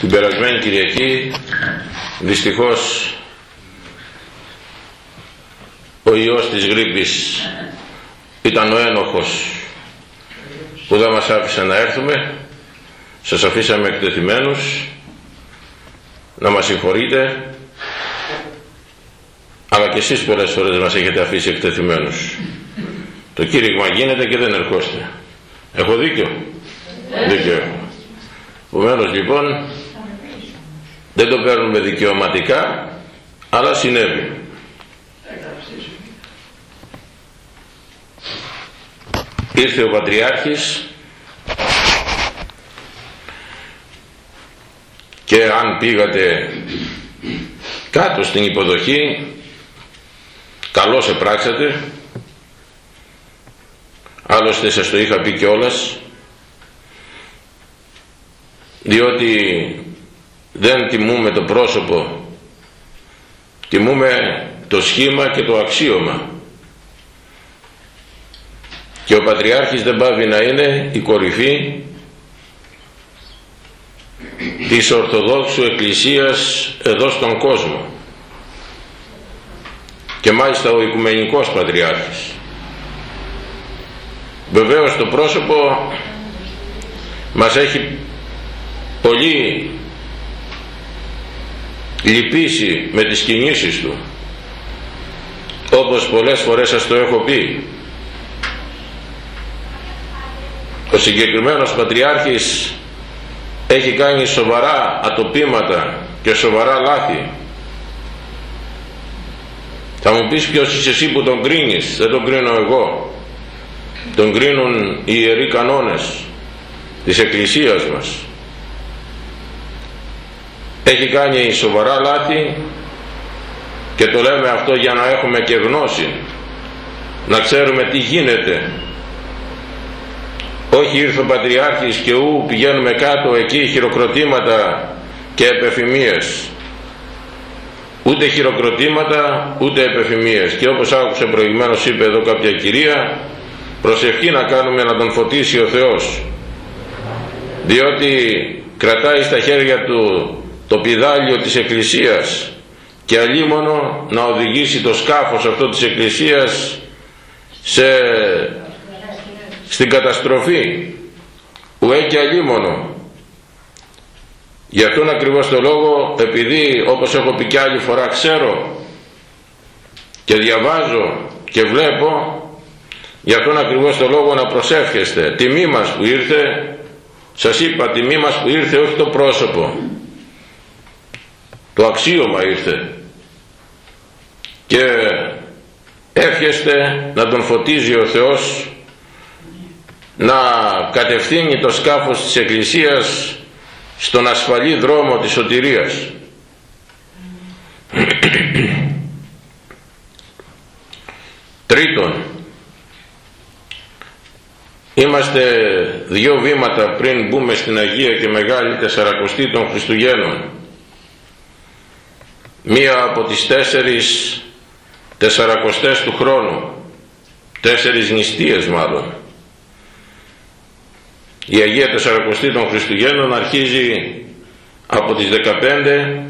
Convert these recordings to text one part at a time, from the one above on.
την περασμένη Κυριακή δυστυχώς ο ιός της γρήπης ήταν ο ένοχος που δεν μας άφησε να έρθουμε. Σας αφήσαμε εκτεθειμένους. Να μας συγχωρείτε. Αλλά και εσείς πολλές φορές μας έχετε αφήσει εκτεθειμένους. Το κήρυγμα γίνεται και δεν ερχόστε. Έχω δίκιο. Δίκιο έχω. Επομένως λοιπόν δεν το παίρνουμε δικαιωματικά αλλά συνέβη. Ήρθε ο Πατριάρχης και αν πήγατε κάτω στην υποδοχή καλώς επράξατε άλλωστε σας το είχα πει κιόλας διότι δεν τιμούμε το πρόσωπο. Τιμούμε το σχήμα και το αξίωμα. Και ο Πατριάρχης δεν πάβει να είναι η κορυφή της Ορθοδόξου Εκκλησίας εδώ στον κόσμο. Και μάλιστα ο Οικουμενικός Πατριάρχης. Βεβαίως το πρόσωπο μας έχει πολύ λυπήσει με τις κινήσεις του. Όπως πολλές φορές σας το έχω πει. Ο συγκεκριμένος Πατριάρχης έχει κάνει σοβαρά ατοπήματα και σοβαρά λάθη. Θα μου πεις ποιος είσαι εσύ που τον κρίνεις. Δεν τον κρίνω εγώ. Τον κρίνουν οι ιεροί κανόνες της Εκκλησίας μας έχει κάνει σοβαρά λάθη και το λέμε αυτό για να έχουμε και γνώση να ξέρουμε τι γίνεται. Όχι ήρθε ο Πατριάρχης και ου πηγαίνουμε κάτω εκεί χειροκροτήματα και επεφημίες. Ούτε χειροκροτήματα ούτε επεφημίες. Και όπως άκουσε προηγουμένως είπε εδώ κάποια κυρία προσευχή να κάνουμε να τον φωτίσει ο Θεός διότι κρατάει στα χέρια του το πιδάλιο της Εκκλησίας και αλίμονο να οδηγήσει το σκάφος αυτό της Εκκλησίας σε στην καταστροφή. Ουέ και αλίμονο. Γι' αυτόν ακριβώς το λόγο επειδή όπως έχω πει και άλλη φορά ξέρω και διαβάζω και βλέπω γι' αυτόν ακριβώς το λόγο να προσεύχεστε. Τιμή μας που ήρθε σας είπα τιμή μας που ήρθε όχι το πρόσωπο το αξίωμα ήρθε και εύχεστε να τον φωτίζει ο Θεός να κατευθύνει το σκάφος της Εκκλησίας στον ασφαλή δρόμο της σωτηρίας. Τρίτον, είμαστε δύο βήματα πριν μπούμε στην Αγία και Μεγάλη Τεσσαρακοστή των Χριστουγέννων. Μία από τις τέσσερις τεσσαρακοστές του χρόνου, τέσσερις νηστείες μάλλον. Η Αγία Τεσσαρακοστή των Χριστουγέννων αρχίζει από τις 15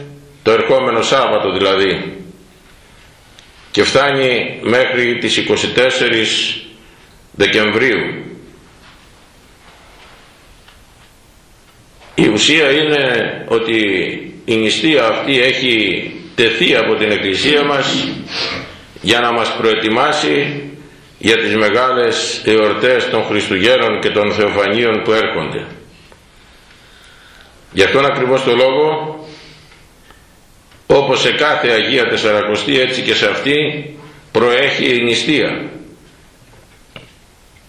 το ερχόμενο Σάββατο δηλαδή και φτάνει μέχρι τις 24 Δεκεμβρίου. Η ουσία είναι ότι η νηστεία αυτή έχει τεθεί από την Εκκλησία μας για να μας προετοιμάσει για τις μεγάλες εορτές των Χριστουγέννων και των Θεοφανίων που έρχονται. Γι' αυτόν ακριβώς το λόγο όπως σε κάθε Αγία Τεσσαρακοστή έτσι και σε αυτή προέχει η νηστεία.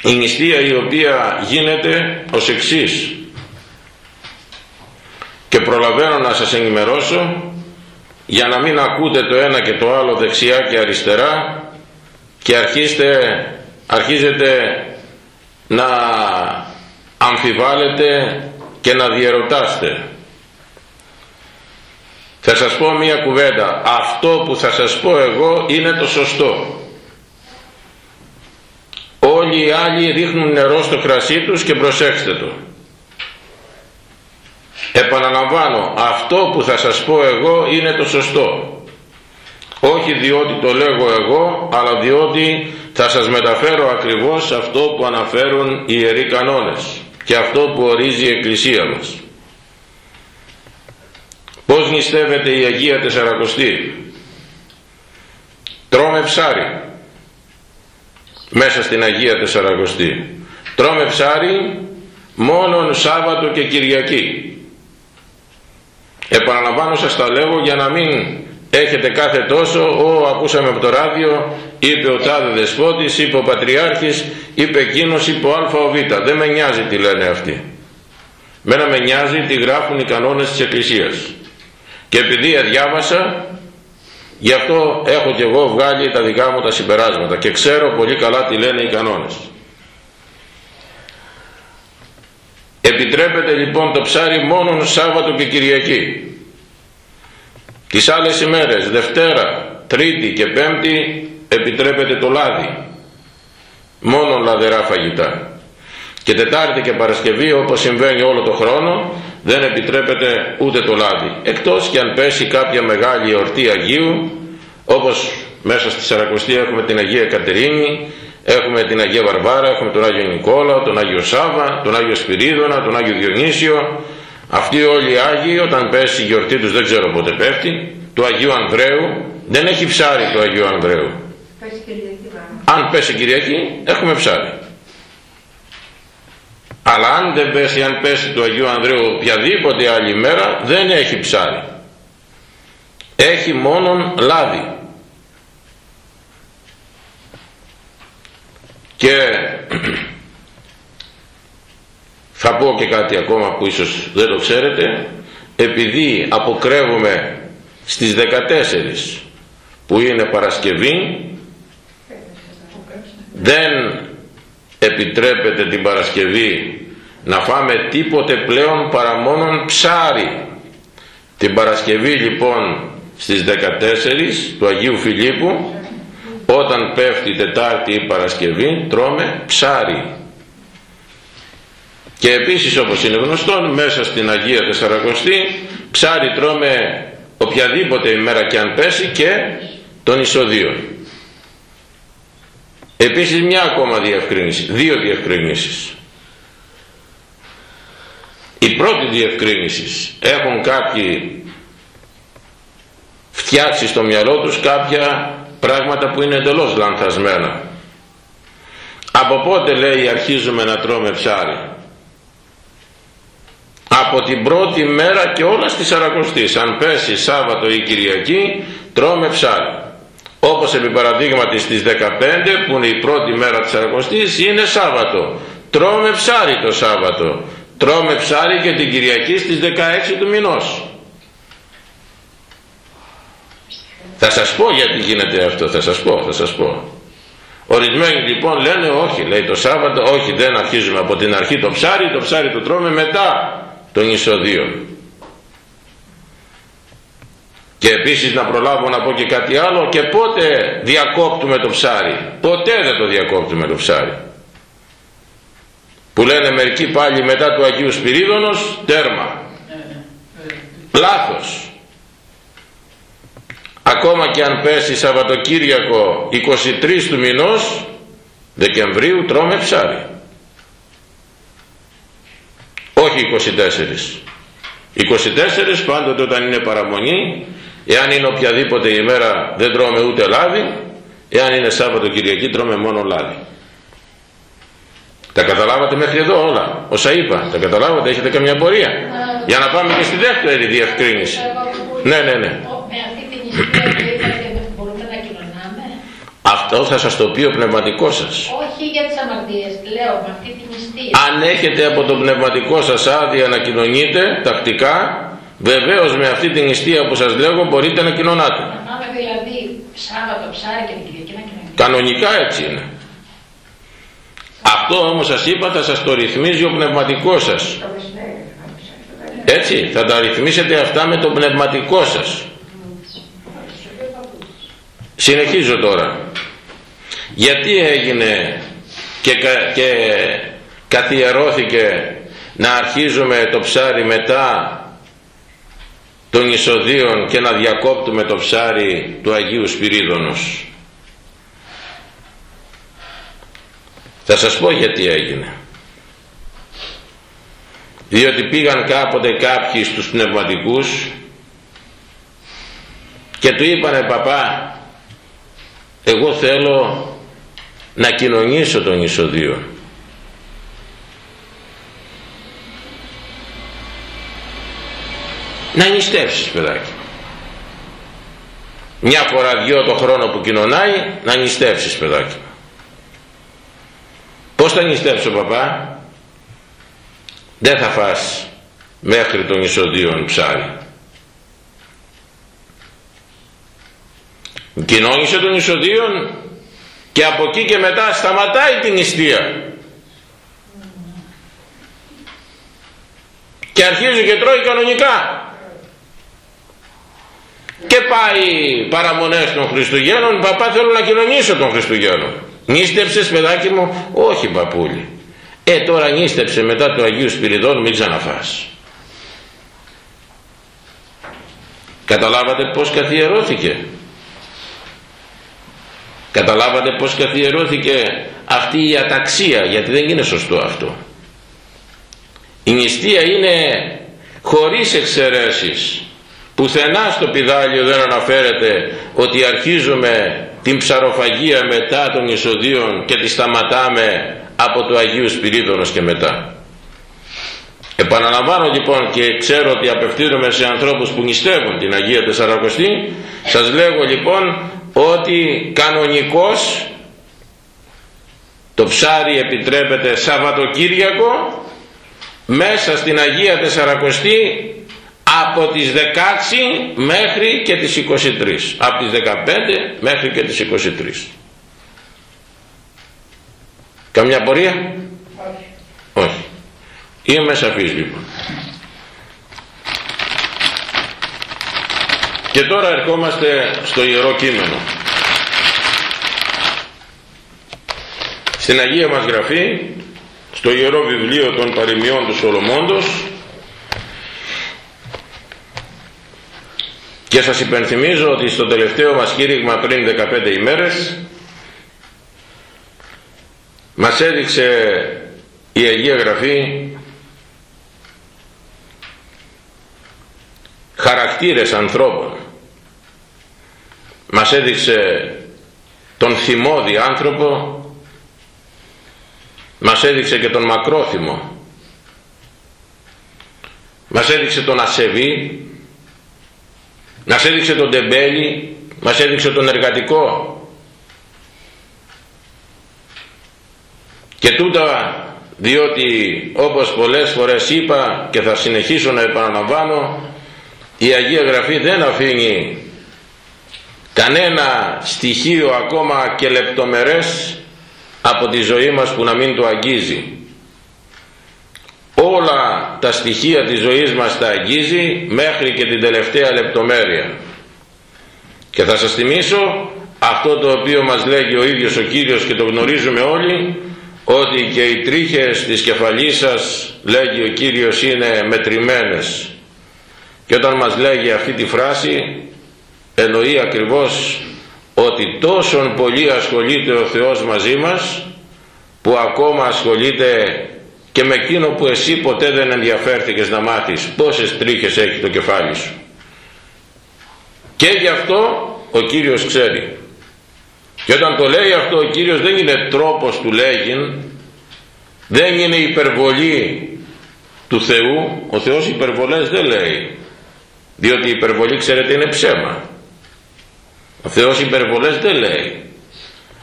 Η νηστεία η οποία γίνεται ως εξής και προλαβαίνω να σας ενημερώσω για να μην ακούτε το ένα και το άλλο δεξιά και αριστερά και αρχίστε, αρχίζετε να αμφιβάλλετε και να διερωτάστε. Θα σας πω μία κουβέντα. Αυτό που θα σας πω εγώ είναι το σωστό. Όλοι οι άλλοι ρίχνουν νερό στο κρασί τους και προσέξτε το. Επαναλαμβάνω αυτό που θα σας πω εγώ είναι το σωστό. Όχι διότι το λέγω εγώ αλλά διότι θα σας μεταφέρω ακριβώς αυτό που αναφέρουν οι Ιεροί Κανόνες και αυτό που ορίζει η Εκκλησία μας. Πως νηστεύεται η Αγία Τεσσαρακοστή; Τρώμε ψάρι μέσα στην Αγία Τεσσαρακοστή. Τρώμε ψάρι μόνον Σάββατο και Κυριακή επαναλαμβάνω σας τα λέγω για να μην έχετε κάθε τόσο «Ω, ακούσαμε από το ράδιο, είπε ο τάδε δεσπότης, είπε ο πατριάρχης, είπε εκείνος, είπε ο α, ο β». Δεν με νοιάζει τι λένε αυτοί. Μένα με νοιάζει τι γράφουν οι κανόνες της Εκκλησίας. Και επειδή διάβασα, γι' αυτό έχω και εγώ βγάλει τα δικά μου τα συμπεράσματα και ξέρω πολύ καλά τι λένε οι κανόνες. Επιτρέπεται λοιπόν το ψάρι μόνο Σάββατο και Κυριακή. Τις άλλες ημέρες, Δευτέρα, Τρίτη και Πέμπτη επιτρέπεται το λάδι. Μόνο λαδερά φαγητά. Και Τετάρτη και Παρασκευή όπως συμβαίνει όλο το χρόνο δεν επιτρέπεται ούτε το λάδι. Εκτός και αν πέσει κάποια μεγάλη εορτή Αγίου όπως μέσα στη Σαρακοστή έχουμε την Αγία Κατερίνη, έχουμε την Αγία Βαρβάρα, έχουμε τον Άγιο Νικόλα, τον Άγιο Σάβα, τον Άγιο Σπυρίδωνα, τον Άγιο Διονύσιο, αυτοί όλοι οι Άγιοι όταν πέσει η γιορτή τους δεν ξέρω πότε πέφτει, του Αγίου Ανδρέου, δεν έχει ψάρι του Αγίου Ανδρέου. Αν πέσει Κυριακή έχουμε ψάρι. Αλλά αν δεν πέσει, αν πέσει του Αγίου Ανδρέου οποιαδήποτε άλλη μέρα δεν έχει ψάρι. Έχει μόνον λάδι. Και θα πω και κάτι ακόμα που ίσως δεν το ξέρετε. Επειδή αποκρεύουμε στις 14 που είναι Παρασκευή δεν επιτρέπεται την Παρασκευή να φάμε τίποτε πλέον παρά μόνον ψάρι. Την Παρασκευή λοιπόν στις 14 του Αγίου Φιλίππου όταν πέφτει Τετάρτη ή Παρασκευή τρώμε ψάρι και επίσης όπως είναι γνωστό μέσα στην Αγία Τεσσαρακοστή ψάρι τρώμε οποιαδήποτε ημέρα και αν πέσει και των εισοδείων. Επίσης μια ακόμα διευκρίνηση, δύο διευκρινήσεις. Η πρώτη διευκρίνηση έχουν κάποιοι φτιάξει στο μυαλό τους κάποια πράγματα που είναι εντελώς λανθασμένα. Από πότε λέει αρχίζουμε να τρώμε ψάρι; Από την πρώτη μέρα και όλας στη Σαρακοστή αν πέσει Σάββατο ή Κυριακή τρώμε ψάρι. Όπως επί παραδείγματι στις 15 που είναι η πρώτη μέρα της Σαρακοστής είναι Σάββατο. Τρώμε ψάρι το Σάββατο. Τρώμε ψάρι και την Κυριακή στις 16 του μηνός θα σας πω γιατί γίνεται αυτό θα σας πω θα σας πω Ορισμένοι λοιπόν λένε όχι, λέει το Σάββατο, όχι δεν αρχίζουμε από την αρχή το ψάρι, το ψάρι το τρώμε μετά των εισοδείων. Και επίσης να προλάβω να πω και κάτι άλλο και πότε διακόπτουμε το ψάρι. Ποτέ δεν το διακόπτουμε το ψάρι. Που λένε μερικοί πάλι μετά του Αγίου Σπυρίδωνος τέρμα. Λάθος. Ακόμα και αν πέσει Σαββατοκύριακο 23 του μηνός Δεκεμβρίου τρώμε ψάρι. Όχι 24 24 πάντοτε όταν είναι παραμονή εάν είναι οποιαδήποτε ημέρα δεν τρώμε ούτε λάδι εάν είναι Σάββατο Κυριακή τρώμε μόνο λάδι. Τα καταλάβατε μέχρι εδώ όλα όσα είπα. Τα καταλάβατε έχετε καμιά πορεία. Για να πάμε και στη δεύτερη διευκρίνηση. Ναι ναι ναι αυτό θα σας το πει ο πνευματικός σας. Όχι για τις αμαρτίες, λέω με αυτή την νηστεία. Αν έχετε από το πνευματικό σας άδεια να κοινωνείτε τακτικά, βεβαίως με αυτή την νηστεία που σας λέγω μπορείτε να κοινωνάτε. Να πάμε δηλαδή Σάββατο ψάρι και την Κυριακή να κοινωνείτε. Κανονικά έτσι είναι. Αυτό όμως σας είπα θα σας το ρυθμίζει ο πνευματικός σας. Έτσι, θα τα ρυθμίσετε αυτά με το πνευματικό σας. Συνεχίζω τώρα. Γιατί έγινε και, και καθιερώθηκε να αρχίζουμε το ψάρι μετά των εισοδίων και να διακόπτουμε το ψάρι του Αγίου Σπυρίδωνος. Θα σας πω γιατί έγινε. Διότι πήγαν κάποτε κάποιοι στους πνευματικούς και του είπανε παπά εγώ θέλω να κοινωνήσω τον εισοδείο να νηστεύσεις παιδάκι. Μια φορά δυο το χρόνο που κοινωνάει να νηστεύσεις παιδάκι. Πως θα νηστεύσω παπά; Δεν θα φας μέχρι των εισοδείων ψάρι κοινώνησε των εισοδείων και από εκεί και μετά σταματάει την νηστεία και αρχίζει και τρώει κανονικά. Και πάει παραμονές των Χριστουγέννων. Παπά θέλω να κοινωνήσω των Χριστουγέννων νίστεψες παιδάκι μου όχι παππούλη ε τώρα νίστεψε μετά του Αγίου Σπυριδών μην ξαναφάς καταλάβατε πως καθιερώθηκε καταλάβατε πως καθιερώθηκε αυτή η αταξία γιατί δεν είναι σωστό αυτό. Η νηστεία είναι χωρίς εξαιρέσεις. Πουθενά στο πιδάλιο δεν αναφέρεται ότι αρχίζουμε την ψαροφαγία μετά των εισοδείων και τη σταματάμε από το Αγίου Σπυρίδωνος και μετά. Επαναλαμβάνω λοιπόν και ξέρω ότι απευθύνομαι σε ανθρώπους που νηστεύουν την Αγία Τεσσαρακοστή. Σας λέγω λοιπόν ότι κανονικώς το ψάρι επιτρέπεται Σαββατοκύριακο μέσα στην Αγία Τεσσαρακοστή από τις 16 μέχρι και τις 23 από τις 15 μέχρι και τις 23 καμιά πορεία; Όχι, όχι. είμαι σαφής λοιπόν και τώρα ερχόμαστε στο Ιερό Κείμενο. Στην Αγία μας Γραφή στο Ιερό Βιβλίο των Παροιμιών του Σολομώντος Και σας υπενθυμίζω ότι στο τελευταίο μας κήρυγμα πριν 15 ημέρες μας έδειξε η Αγία Γραφή χαρακτήρες ανθρώπων μας έδειξε τον θυμώδη άνθρωπο μας έδειξε και τον μακρόθυμο μας έδειξε τον ασεβή μας έδειξε τον τεμπέλη, μας έδειξε τον εργατικό. Και τούτα διότι όπως πολλές φορές είπα και θα συνεχίσω να επαναλαμβάνω η Αγία Γραφή δεν αφήνει κανένα στοιχείο ακόμα και λεπτομερές από τη ζωή μας που να μην το αγγίζει. Όλα τα στοιχεία της ζωής μας τα αγγίζει μέχρι και την τελευταία λεπτομέρεια. Και θα σας θυμίσω αυτό το οποίο μας λέγει ο ίδιος ο Κύριος και το γνωρίζουμε όλοι ότι και οι τρίχες της κεφαλής σας λέγει ο Κύριος είναι μετρημένες. Και όταν μας λέγει αυτή τη φράση εννοεί ακριβώς ότι τόσον πολύ ασχολείται ο Θεός μαζί μας που ακόμα ασχολείται και με εκείνο που εσύ ποτέ δεν ενδιαφέρθηκες να μάθεις πόσες τρίχες έχει το κεφάλι σου. Και γι' αυτό ο Κύριος ξέρει. Και όταν το λέει αυτό ο Κύριος δεν είναι τρόπος του λέγειν δεν είναι υπερβολή του Θεού. Ο Θεός υπερβολές δεν λέει διότι η υπερβολή ξέρετε είναι ψέμα ο Θεός υπερβολές δεν λέει.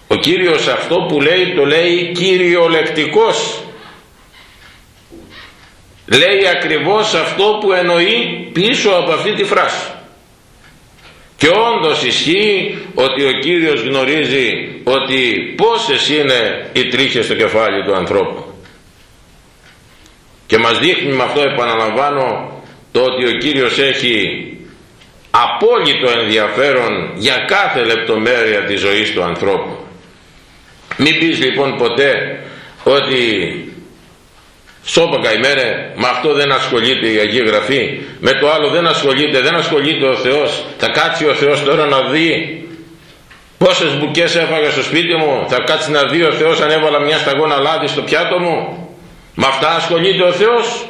Ο Κύριος αυτό που λέει το λέει κυριολεκτικός. Λέει ακριβώς αυτό που εννοεί πίσω από αυτή τη φράση. Και όντως ισχύει ότι ο Κύριος γνωρίζει ότι πόσες είναι οι τρίχες στο κεφάλι του ανθρώπου. Και μας δείχνει με αυτό επαναλαμβάνω το ότι ο Κύριος έχει απόλυτο ενδιαφέρον για κάθε λεπτομέρεια της ζωής του ανθρώπου μην πεις λοιπόν ποτέ ότι Σώπα καημένε, με αυτό δεν ασχολείται η Αγία Γραφή, με το άλλο δεν ασχολείται, δεν ασχολείται ο Θεός. Θα κάτσει ο Θεός τώρα να δει πόσες μπουκές έφαγα στο σπίτι μου, θα κάτσει να δει ο Θεός αν έβαλα μια σταγόνα λάδι στο πιάτο μου. Με αυτά ασχολείται ο Θεός.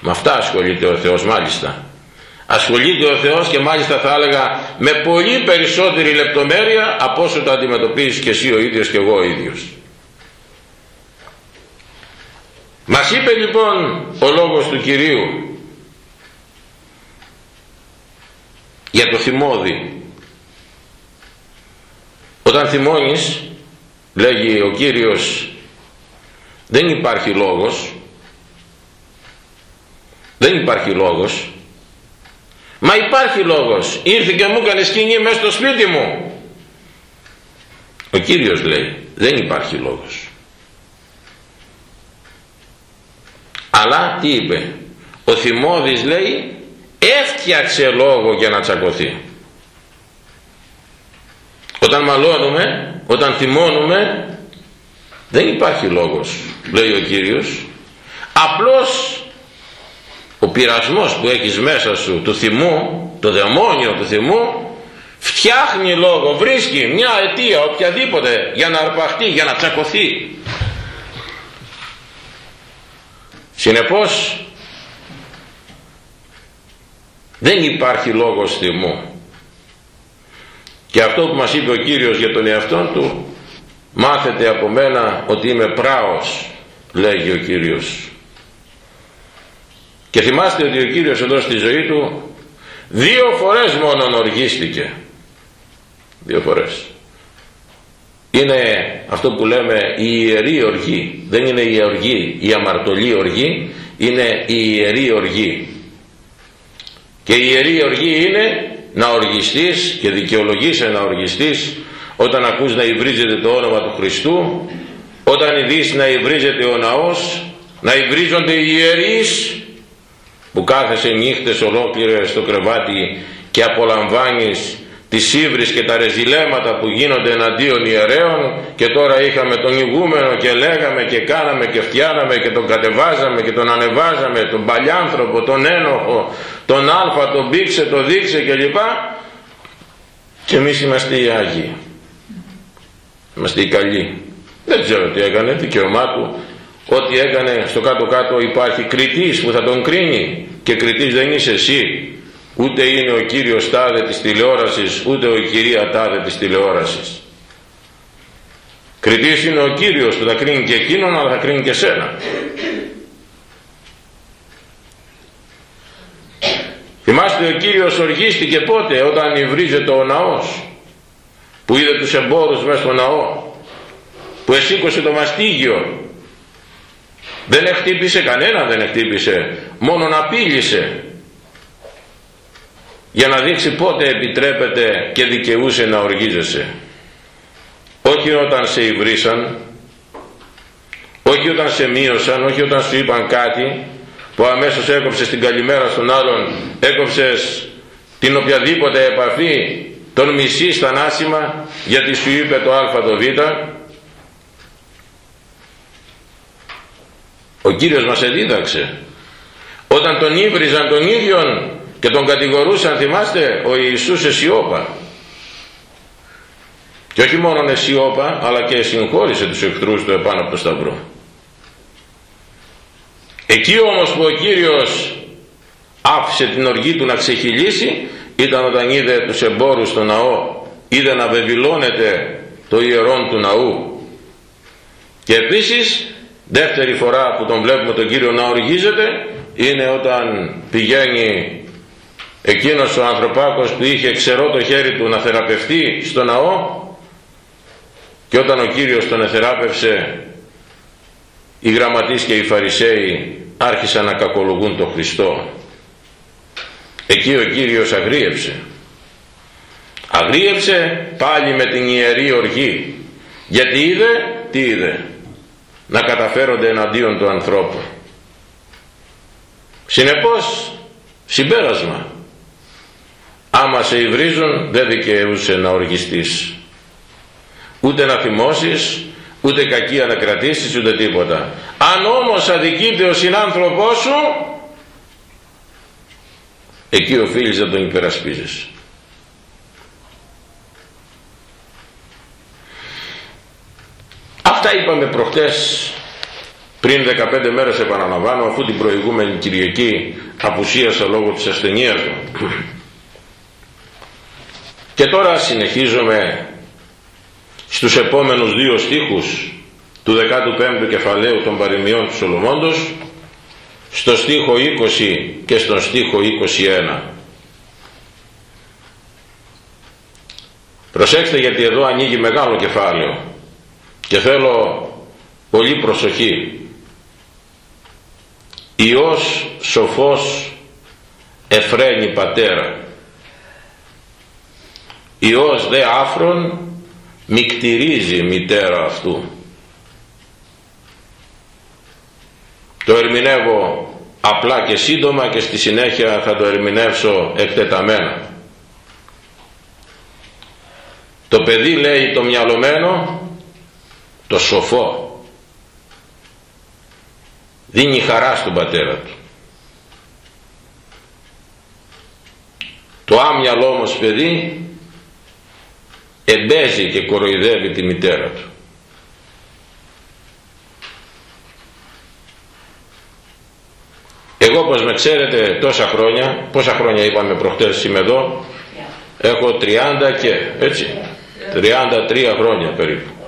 Με αυτά ασχολείται ο Θεός μάλιστα. Ασχολείται ο Θεός και μάλιστα θα έλεγα με πολύ περισσότερη λεπτομέρεια από όσο το αντιμετωπίζεις και εσύ ο ίδιος και εγώ ο ίδιος. Μας είπε λοιπόν ο λόγος του Κυρίου για το θυμώδι. Όταν θυμώνεις, λέγει ο Κύριος, δεν υπάρχει λόγος, δεν υπάρχει λόγος, μα υπάρχει λόγος, ήρθε και μου έκανε σκηνή μέσα στο σπίτι μου. Ο Κύριος λέει, δεν υπάρχει λόγος. αλλά τι είπε; Ο Θυμώδης λέει έφτιαξε λόγο για να τσακωθεί όταν μαλώνουμε όταν θυμώνουμε δεν υπάρχει λόγος λέει ο Κύριος απλώς ο πειρασμός που έχεις μέσα σου του θυμού το δαιμόνιο του θυμού φτιάχνει λόγο βρίσκει μια αιτία οποιαδήποτε για να αρπαχτεί για να τσακωθεί Συνεπώς δεν υπάρχει λόγος θυμού. Και αυτό που μας είπε ο Κύριος για τον εαυτό του μάθετε από μένα ότι είμαι πράος λέγει ο Κύριος. Και θυμάστε ότι ο Κύριος εδώ στη ζωή του δύο φορές μόνο οργίστηκε. Δύο φορές. Είναι αυτό που λέμε η ιερή οργή. Δεν είναι η οργή η αμαρτωλή οργή. Είναι η ιερή οργή. Και η ιερή οργή είναι να οργιστείς και δικαιολογείσαι να οργιστείς όταν ακούς να υβρίζεται το όνομα του Χριστού όταν δεις να υβρίζεται ο ναός να υβρίζονται οι ιερείς που κάθεσαι νύχτες ολόκληρες στο κρεβάτι και απολαμβάνεις τις ύβρις και τα ρεζιλέματα που γίνονται εναντίον ιερέων και τώρα είχαμε τον ηγούμενο και λέγαμε και κάναμε και φτιάναμε και τον κατεβάζαμε και τον ανεβάζαμε τον παλιάνθρωπο, τον ένοχο τον άλφα, τον πήξε, τον δείξε κλπ. Και εμείς είμαστε οι Άγιοι. Είμαστε οι καλοί. Δεν ξέρω τι έκανε, δικαίωμά του ό,τι έκανε στο κάτω κάτω υπάρχει κριτής που θα τον κρίνει. Και κριτής δεν είσαι εσύ. Ούτε είναι ο κύριος τάδε της τηλεόρασης ούτε ο κυρία τάδε της τηλεόρασης. Κριτής είναι ο κύριος που θα κρίνει και εκείνον αλλά θα κρίνει και σένα. Θυμάστε ο κύριος οργίστηκε πότε όταν υβρίζεται ο ναός που είδε τους εμπόρους μέσα στο ναό που εσήκωσε το μαστίγιο δεν χτύπησε κανένα δεν χτύπησε. Μόνο να πήλησε για να δείξει πότε επιτρέπεται και δικαιούσε να οργίζεσαι. Όχι όταν σε υβρίσαν όχι όταν σε μείωσαν όχι όταν σου είπαν κάτι που αμέσως έκοψες την καλημέρα στον άλλον έκοψες την οποιαδήποτε επαφή τον μισή στα νάσιμα γιατί σου είπε το α το β ο Κύριος μας εδίδαξε. Όταν τον ύβριζαν τον ίδιον και τον κατηγορούσαν θυμάστε ο Ιησούς εσιώπα και όχι μόνο εσιώπα αλλά και συγχώρησε τους εχθρούς του επάνω από το σταυρό. Εκεί όμως που ο Κύριος άφησε την οργή του να ξεχυλήσει ήταν όταν είδε τους εμπόρους στο ναό είδε να βεβηλώνεται το ιερόν του ναού. Και επίσης δεύτερη φορά που τον βλέπουμε τον Κύριο να οργίζεται είναι όταν πηγαίνει εκείνος ο ανθρωπάκος που είχε ξερό το χέρι του να θεραπευτεί στο ναό και όταν ο Κύριος τον εθεράπευσε οι γραμματείς και οι Φαρισαίοι άρχισαν να κακολογούν τον Χριστό. Εκεί ο Κύριος αγρίεψε αγρίεψε πάλι με την ιερή οργή. Γιατί είδε τι είδε να καταφέρονται εναντίον του ανθρώπου. Συνεπώς συμπέρασμα. Άμα σε υβρίζουν δεν δικαιούσε να οργιστείς. Ούτε να θυμώσεις ούτε κακία να κρατήσεις ούτε τίποτα. Αν όμως αδικείται ο συνάνθρωπός σου εκεί οφείλεις να τον υπερασπίζεσαι αυτά είπαμε προχτές πριν 15 μέρες επαναλαμβάνω αφού την προηγούμενη Κυριακή απουσίασα λόγω της ασθενείας μου. Και τώρα συνεχίζουμε στους επόμενους δύο στίχους του 15ου κεφαλαίου των παροιμιών του Σολομώντος στο στίχο 20 και στον στίχο 21 προσέξτε γιατί εδώ ανοίγει μεγάλο κεφάλαιο και θέλω πολύ προσοχή. Υιός σοφός εφραίνει πατέρα. Υιός δε άφρον μικτηρίζει μητέρα αυτού. Το ερμηνεύω απλά και σύντομα και στη συνέχεια θα το ερμηνεύσω εκτεταμένα. Το παιδί λέει το μυαλωμένο το σοφό. Δίνει χαρά στον πατέρα του. Το άμυαλο όμως παιδί εμπέζει και κοροϊδεύει τη μητέρα του. Εγώ πως με ξέρετε τόσα χρόνια πόσα χρόνια είπαμε προχτές είμαι εδώ έχω 30 και έτσι 33 χρόνια περίπου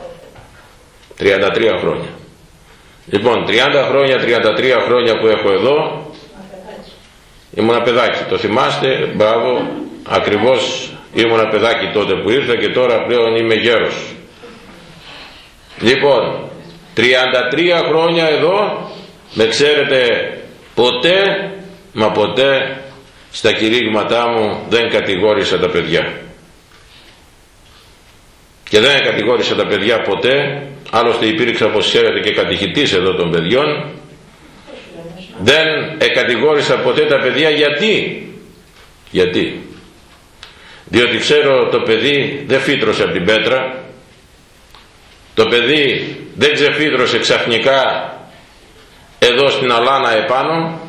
33 χρόνια. Λοιπόν 30 χρόνια 33 χρόνια που έχω εδώ ήμουν παιδάκι. Το θυμάστε μπράβο ακριβώς ήμουν παιδάκι τότε που ήρθα και τώρα πλέον είμαι γέρος. Λοιπόν 33 χρόνια εδώ με ξέρετε ποτέ μα ποτέ στα κηρύγματά μου δεν κατηγόρησα τα παιδιά. Και δεν κατηγόρησα τα παιδιά ποτέ άλλωστε υπήρξα όπως ξέρετε και κατηχητής εδώ των παιδιών. Δεν εκατηγόρησα ποτέ τα παιδιά. Γιατί; Γιατί; Διότι ξέρω το παιδί δεν φύτρωσε από την πέτρα. Το παιδί δεν ξεφύτρωσε ξαφνικά εδώ στην αλάνα επάνω.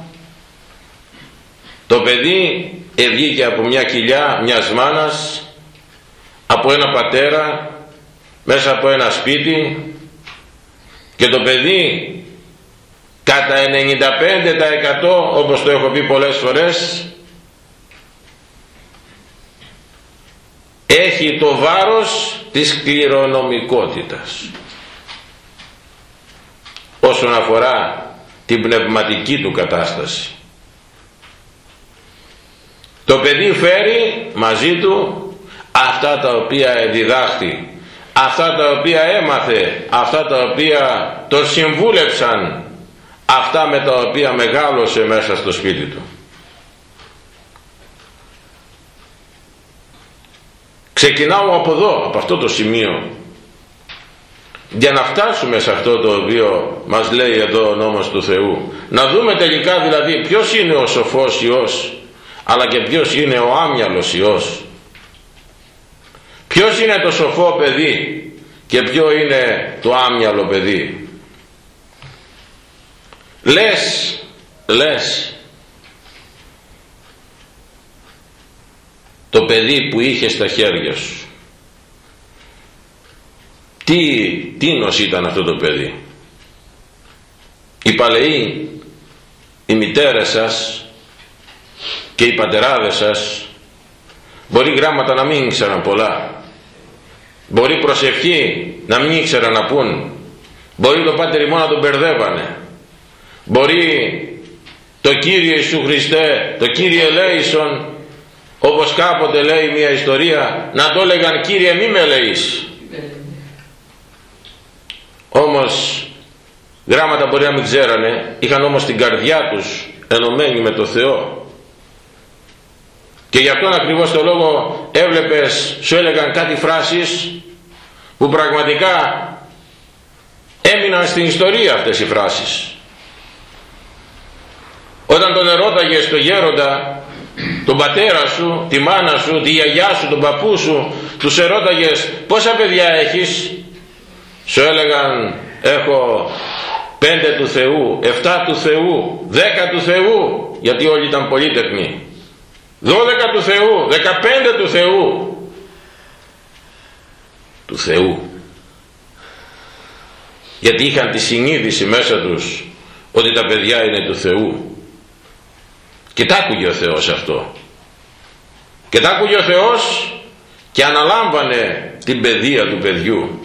Το παιδί ευγήκε από μια κοιλιά μιας μάνας από ένα πατέρα μέσα από ένα σπίτι και το παιδί κατά 95% όπως το έχω πει πολλές φορές έχει το βάρος της κληρονομικότητας. Όσον αφορά την πνευματική του κατάσταση. Το παιδί φέρει μαζί του αυτά τα οποία διδάχτη αυτά τα οποία έμαθε αυτά τα οποία το συμβούλευσαν αυτά με τα οποία μεγάλωσε μέσα στο σπίτι του. Ξεκινάω από εδώ από αυτό το σημείο. Για να φτάσουμε σε αυτό το οποίο μας λέει εδώ ο νόμος του Θεού. Να δούμε τελικά δηλαδή ποιος είναι ο σοφός Υιός αλλά και ποιος είναι ο άμυαλος Υιός ποιος είναι το σοφό παιδί και ποιο είναι το άμυαλο παιδί; Λες λες. Το παιδί που είχε στα χέρια σου. Τι τίνος ήταν αυτό το παιδί; Οι παλαιοί οι μητέρες σας και οι πατεράδες σας. Μπορεί γράμματα να μην ήξεραν πολλά μπορεί προσευχή να μην ήξεραν να πούν. Μπορεί το Πάτερ μόνο να τον μπερδεύανε. Μπορεί το Κύριε Ιησού Χριστέ το Κύριε Ελέησον όπως κάποτε λέει μια ιστορία να το έλεγαν Κύριε μη με ελεείς όμως γράμματα μπορεί να μην ξέρανε είχαν όμως την καρδιά τους ενωμένη με το Θεό και γι' αυτόν ακριβώς το λόγο έβλεπες σου έλεγαν κάτι φράσεις που πραγματικά έμειναν στην ιστορία αυτές οι φράσεις. Όταν τον ερώταγες στο γέροντα τον πατέρα σου, τη μάνα σου, τη γιαγιά σου, τον παππού σου τους ερώταγες πόσα παιδιά έχεις; Σου έλεγαν έχω πέντε του Θεού, εφτά του Θεού, δέκα του Θεού, γιατί όλοι ήταν πολύτεχνοι, δώδεκα του Θεού, δεκαπέντε του Θεού, του Θεού. Γιατί είχαν τη συνείδηση μέσα τους ότι τα παιδιά είναι του Θεού. Και τα άκουγε ο Θεός αυτό. Και τα άκουγε ο Θεός και αναλάμβανε την παιδεία του παιδιού.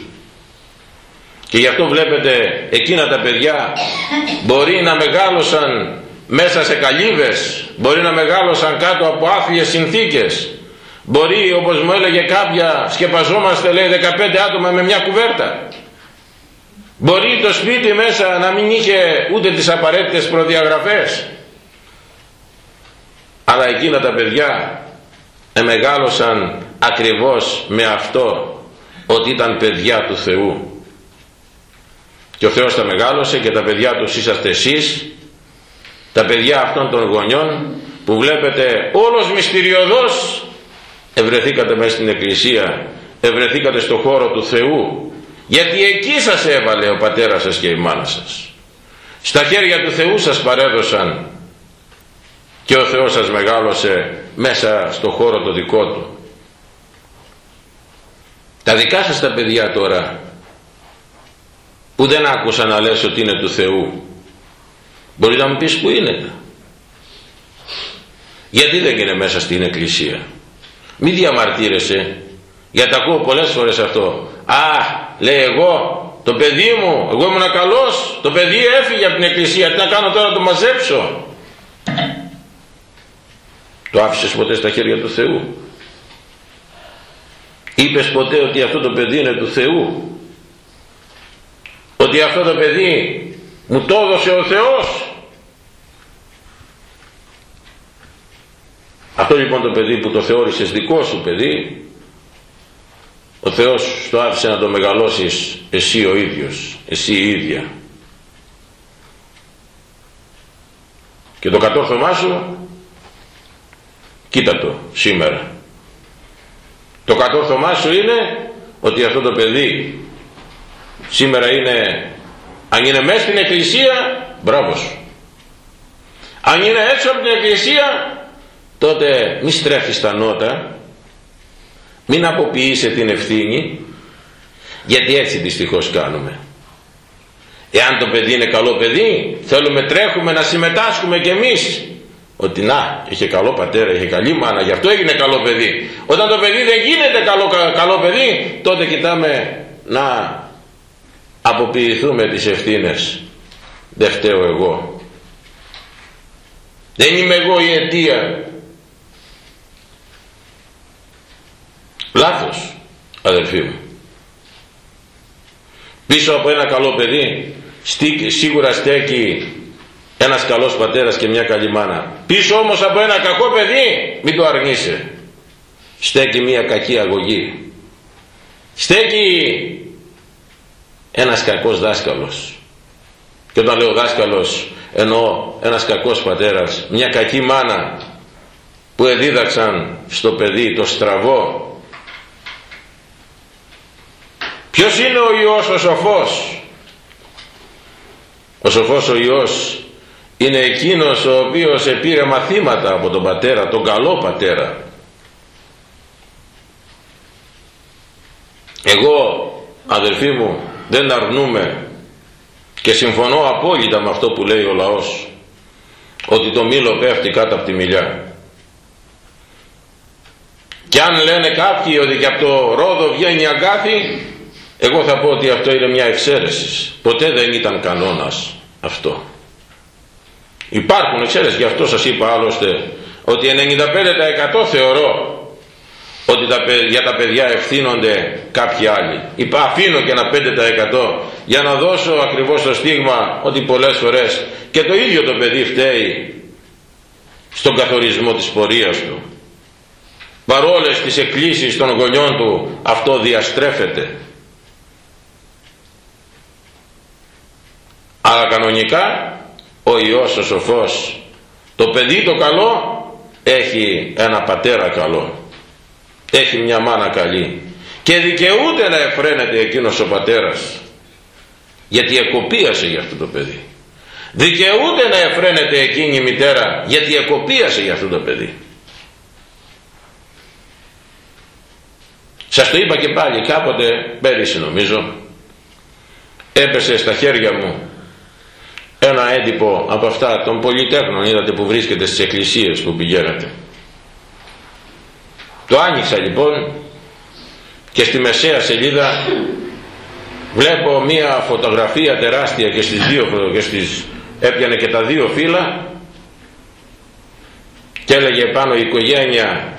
Και γι' αυτό βλέπετε εκείνα τα παιδιά μπορεί να μεγάλωσαν μέσα σε καλύβες, μπορεί να μεγάλωσαν κάτω από άθλιες συνθήκες, μπορεί όπως μου έλεγε κάποια σκεπαζόμαστε λέει 15 άτομα με μια κουβέρτα. Μπορεί το σπίτι μέσα να μην είχε ούτε τις απαραίτητες προδιαγραφές. Αλλά εκείνα τα παιδιά εμεγάλωσαν ακριβώς με αυτό ότι ήταν παιδιά του Θεού. Και ο Θεός τα μεγάλωσε και τα παιδιά τους είσαστε εσείς, τα παιδιά αυτών των γονιών που βλέπετε όλος μυστηριωδώς ευρεθήκατε μέσα στην εκκλησία, ευρεθήκατε στο χώρο του Θεού γιατί εκεί σας έβαλε ο πατέρας σας και η μάνα σας. Στα χέρια του Θεού σας παρέδωσαν και ο Θεός σας μεγάλωσε μέσα στο χώρο το δικό του. Τα δικά σας τα παιδιά τώρα που δεν άκουσαν να λες ότι είναι του Θεού μπορεί να μου πεις που είναι. Γιατί δεν είναι μέσα στην εκκλησία; Μη διαμαρτύρεσαι. Γιατί ακούω πολλές φορές αυτό. Α λέει εγώ το παιδί μου εγώ ήμουν καλός. Το παιδί έφυγε από την εκκλησία. Τι να κάνω τώρα να το μαζέψω; Το άφησες ποτέ στα χέρια του Θεού; Είπες ποτέ ότι αυτό το παιδί είναι του Θεού; Ότι αυτό το παιδί μου το έδωσε ο Θεός; Αυτό λοιπόν το παιδί που το θεώρησες δικό σου παιδί ο Θεός το άφησε να το μεγαλώσεις εσύ ο ίδιος εσύ η ίδια. Και το κατόρθωμά σου κοίτα το σήμερα. Το κατόρθωμά σου είναι ότι αυτό το παιδί σήμερα είναι αν είναι μέσα στην εκκλησία μπράβο σου. Αν είναι έξω από την εκκλησία τότε μη στρέφεις τα νότα μην αποποιείσαι την ευθύνη γιατί έτσι δυστυχώς κάνουμε. Εάν το παιδί είναι καλό παιδί θέλουμε τρέχουμε να συμμετάσχουμε κι εμείς. Ότι να είχε καλό πατέρα, είχε καλή μάνα γι' αυτό έγινε καλό παιδί. Όταν το παιδί δεν γίνεται καλό, καλό παιδί τότε κοιτάμε να αποποιηθούμε τις ευθύνες. Δεν φταίω εγώ. Δεν είμαι εγώ η αιτία λάθος αδελφοί μου. Πίσω από ένα καλό παιδί σίγουρα στέκει ένας καλός πατέρας και μια καλή μάνα. Πίσω όμως από ένα κακό παιδί μην το αρνείσαι. Στέκει μια κακή αγωγή. Στέκει ένας κακός δάσκαλος. Και όταν λέω δάσκαλος εννοώ ένας κακός πατέρας μια κακή μάνα που εδίδαξαν στο παιδί το στραβό ποιος είναι ο Υιός ο σοφός; Ο σοφός ο Υιός είναι εκείνος ο οποίος επήρε μαθήματα από τον πατέρα τον καλό πατέρα. Εγώ αδελφοί μου δεν αρνούμε και συμφωνώ απόλυτα με αυτό που λέει ο λαός ότι το μήλο πέφτει κάτω από τη μιλιά. Και αν λένε κάποιοι ότι και από το ρόδο βγαίνει αγκάθι εγώ θα πω ότι αυτό είναι μια εξαίρεση. Ποτέ δεν ήταν κανόνας αυτό. Υπάρχουν εξαίρεσεις γι' αυτό σας είπα άλλωστε ότι 95% θεωρώ ότι τα, για τα παιδιά ευθύνονται κάποιοι άλλοι. Είπα αφήνω και ένα 5% για να δώσω ακριβώς το στίγμα ότι πολλές φορές και το ίδιο το παιδί φταίει στον καθορισμό της πορείας του. Παρόλες τις εκκλήσεις των γονιών του αυτό διαστρέφεται αλλά κανονικά ο Υιός ο σοφός το παιδί το καλό έχει ένα πατέρα καλό. Έχει μια μάνα καλή. Και δικαιούται να εφραίνεται εκείνος ο πατέρας. Γιατί εκοπίασε για αυτό το παιδί. Δικαιούται να εφραίνεται εκείνη η μητέρα γιατί εκοπίασε για αυτό το παιδί. Σας το είπα και πάλι κάποτε πέρυσι νομίζω έπεσε στα χέρια μου ένα έντυπο από αυτά των πολυτέχνων είδατε που βρίσκεται στις εκκλησίες που πηγαίνατε. Το άνοιξα λοιπόν και στη μεσαία σελίδα βλέπω μία φωτογραφία τεράστια και στις δύο και στις έπιανε και τα δύο φύλλα και έλεγε πάνω η οικογένεια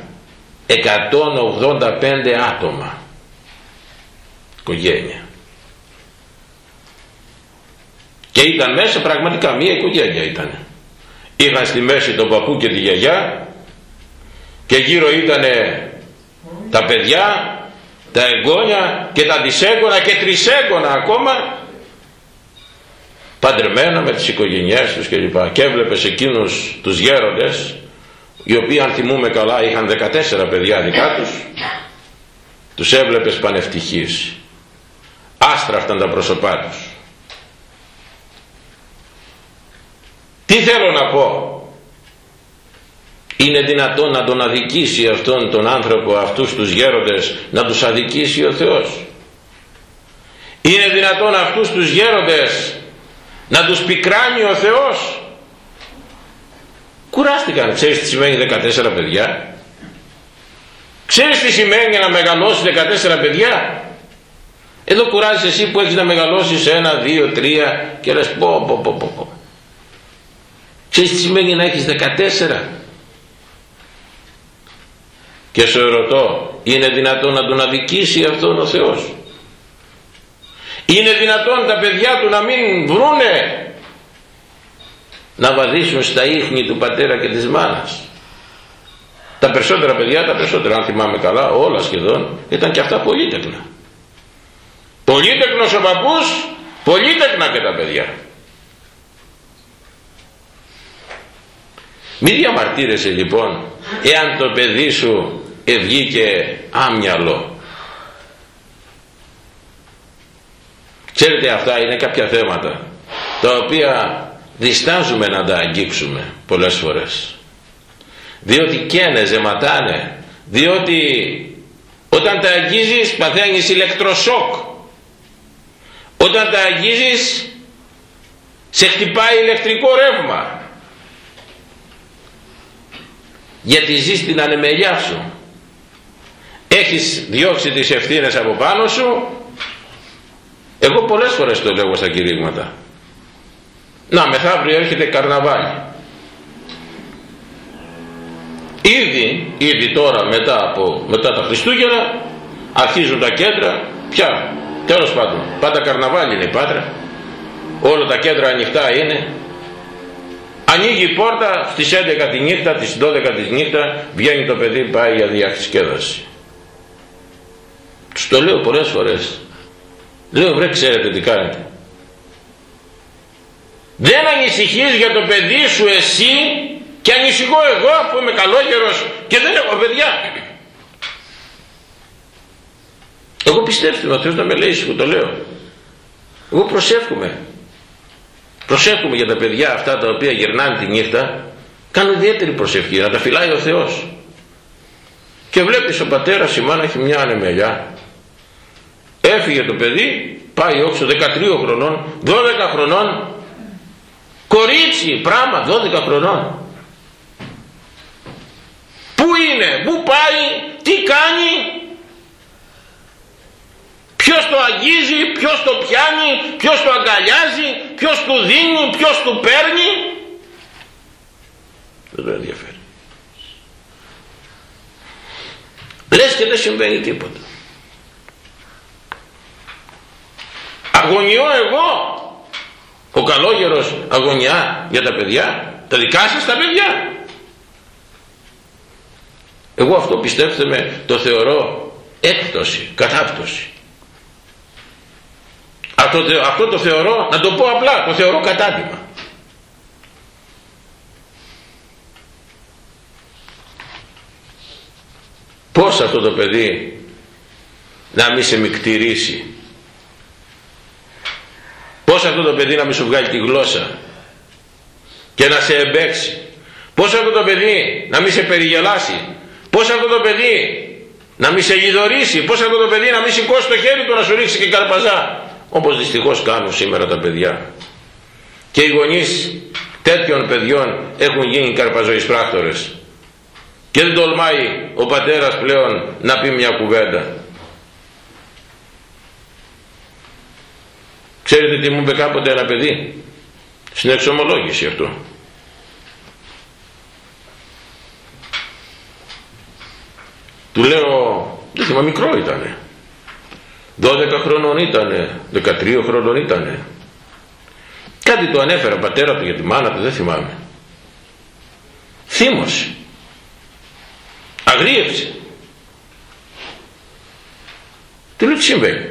185 άτομα οικογένεια και ήταν μέσα πραγματικά μία οικογένεια ήταν. Είχαν στη μέση τον παππού και τη γιαγιά και γύρω ήταν τα παιδιά τα εγγόνια και τα δισέγγωνα και τρισέγγωνα ακόμα παντρεμένα με τις οικογένειές τους κλπ. Και έβλεπες εκείνους τους γέροντες οι οποίοι αν θυμούμε καλά είχαν 14 παιδιά δικά τους. Τους έβλεπες πανευτυχείς. Άστραφταν τα πρόσωπά τους τι θέλω να πω; Είναι δυνατόν να τον αδικήσει αυτόν τον άνθρωπο αυτούς τους γέροντες να τους αδικήσει ο Θεός; Είναι δυνατόν αυτούς τους γέροντες να τους πικράνει ο Θεός; Κουράστηκαν. Ξέρεις τι σημαίνει 14 παιδιά; Ξέρεις τι σημαίνει να μεγαλώσεις 14 παιδιά; Εδώ κουράζεις εσύ που έχεις να μεγαλώσεις ένα, δύο, τρία και λες πω πω πω πω ξέρεις τι σημαίνει να έχεις 14 και σε ερωτώ είναι δυνατόν να τον αδικήσει αυτόν ο Θεός; Είναι δυνατόν τα παιδιά του να μην βρούνε; Να βαδίσουν στα ίχνη του πατέρα και της μάνας; Τα περισσότερα παιδιά τα περισσότερα αν θυμάμαι καλά όλα σχεδόν ήταν και αυτά πολύτεκνα. Πολύτεκνος ο παππούς πολύτεκνα και τα παιδιά μη διαμαρτύρεσαι λοιπόν εάν το παιδί σου ευγήκε άμυαλο. Ξέρετε αυτά είναι κάποια θέματα τα οποία διστάζουμε να τα αγγίξουμε πολλές φορές. Διότι καίνε, ζεματάνε διότι όταν τα αγγίζεις παθαίνεις ηλεκτροσόκ. Όταν τα αγγίζεις σε χτυπάει ηλεκτρικό ρεύμα γιατί ζεις την ανεμελιά σου. Έχεις διώξει τις ευθύνες από πάνω σου. Εγώ πολλές φορές το λέγω στα κηρύγματα. Να μεθαύριο έρχεται καρναβάλι. Ήδη, ήδη τώρα μετά, από, μετά τα Χριστούγεννα αρχίζουν τα κέντρα. Πια τέλος πάντων πάντα καρναβάλι είναι η Πάτρα. Όλα τα κέντρα ανοιχτά είναι ανοίγει η πόρτα στις 11 τη νύχτα, τις 12 της νύχτα βγαίνει το παιδί πάει για διασκέδαση. Τους το λέω πολλές φορές. Λέω βρε ξέρετε τι κάνετε δεν ανησυχείς για το παιδί σου εσύ και ανησυχώ εγώ που είμαι καλόγερος και δεν έχω παιδιά εγώ πιστεύω ο Θεός να με λέει που το λέω. Εγώ προσεύχομαι προσεύχομαι για τα παιδιά αυτά τα οποία γυρνάνε τη νύχτα. Κάνω ιδιαίτερη προσευχή να τα φυλάει ο Θεός. Και βλέπεις ο πατέρας η μάνα έχει μια ανεμελιά έφυγε το παιδί πάει όξω 13 χρονών 12 χρονών. Κορίτσι πράγμα 12 χρονών. Πού είναι, πού πάει τι κάνει ποιος το αγγίζει, ποιος το πιάνει ποιος το αγκαλιάζει ποιος του δίνει, ποιος του παίρνει. Δεν το ενδιαφέρει. Λες και δεν συμβαίνει τίποτα. Αγωνιώ εγώ. Ο καλόγερος αγωνιά για τα παιδιά τα δικά σας τα παιδιά. Εγώ αυτό πιστέψτε με το θεωρώ έκπτωση, κατάπτωση αυτό, αυτό το θεωρώ να το πω απλά το θεωρώ κατάτημα πως αυτό το παιδί να μην σε μικτηρήσει Πώς αυτό το παιδί να μην σου βγάλει τη γλώσσα και να σε εμπέξει; Πώς αυτό το παιδί να μην σε περιγελάσει; Πώς αυτό το παιδί να μην σε γιδωρήσει; Πώς αυτό το παιδί να μην σηκώσει το χέρι του να σου ρίξει και καρπαζά; Όπως δυστυχώς κάνουν σήμερα τα παιδιά. Και οι γονείς τέτοιων παιδιών έχουν γίνει καρπαζοεισπράκτορες. Και δεν τολμάει ο πατέρας πλέον να πει μια κουβέντα. Ξέρετε τι μου είπε κάποτε ένα παιδί; Στην εξομολόγηση αυτό. Του λέω, δεν θυμάμαι μικρό ήτανε. 12 χρονών ήτανε, 13 χρονών ήτανε. Κάτι του ανέφερα πατέρας του για τη μάνα του, δεν θυμάμαι. Θύμωσε. Αγρίεψε. Του λέω τι συμβαίνει;